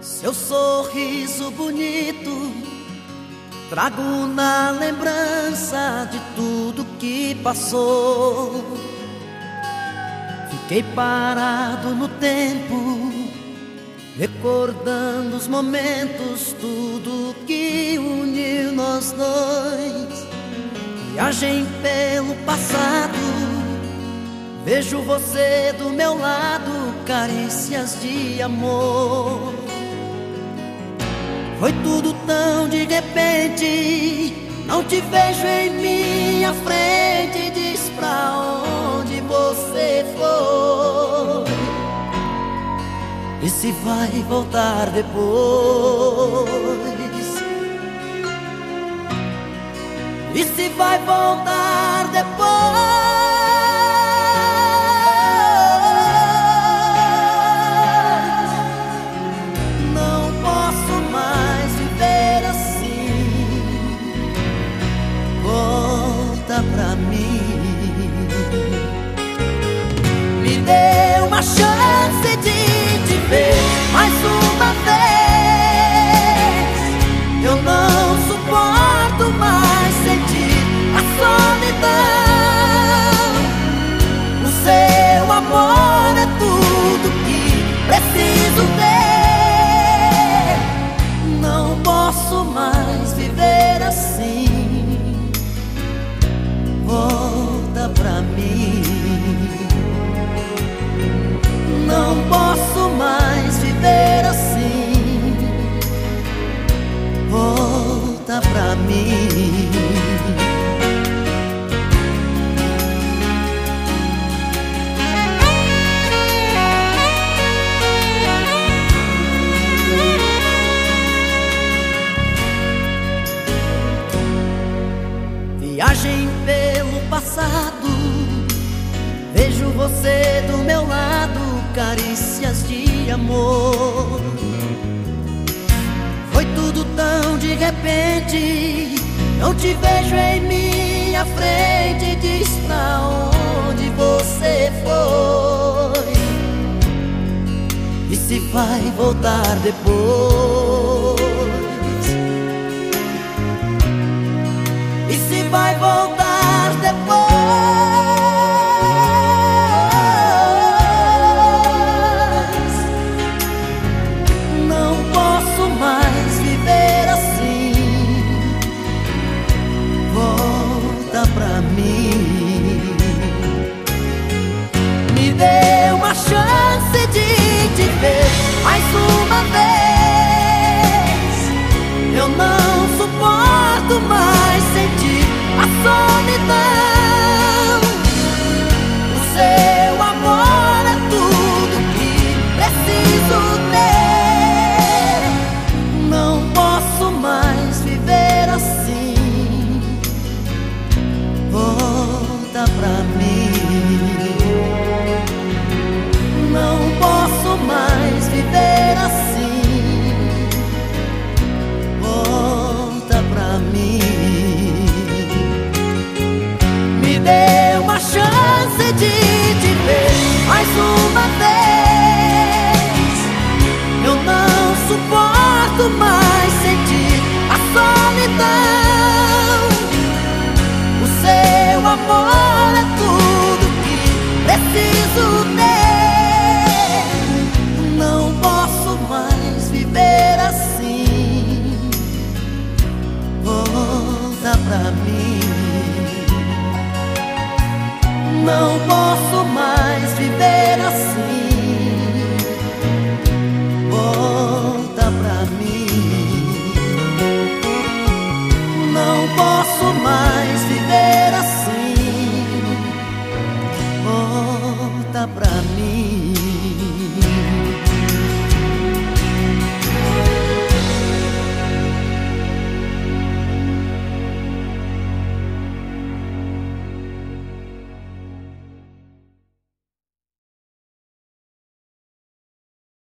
Seu sorriso bonito trago na lembrança de tudo que passou. Fiquei parado no tempo, recordando os momentos, tudo que uniu nós dois. Viagem pelo passado, vejo você do meu lado, carícias de amor. Foi tudo tão de repente. Não te vejo em minha frente. Diz pra onde se vai voltar depois? E se vai voltar depois? pra mim. Me dê uma chance você do meu lado, carícias de amor tão de repente. Não te vejo em minha frente. Diz pra onde você foi. E se vai voltar depois? Não posso mais viver assim. Volta pra mim. Não posso mais viver assim. Volta pra mim.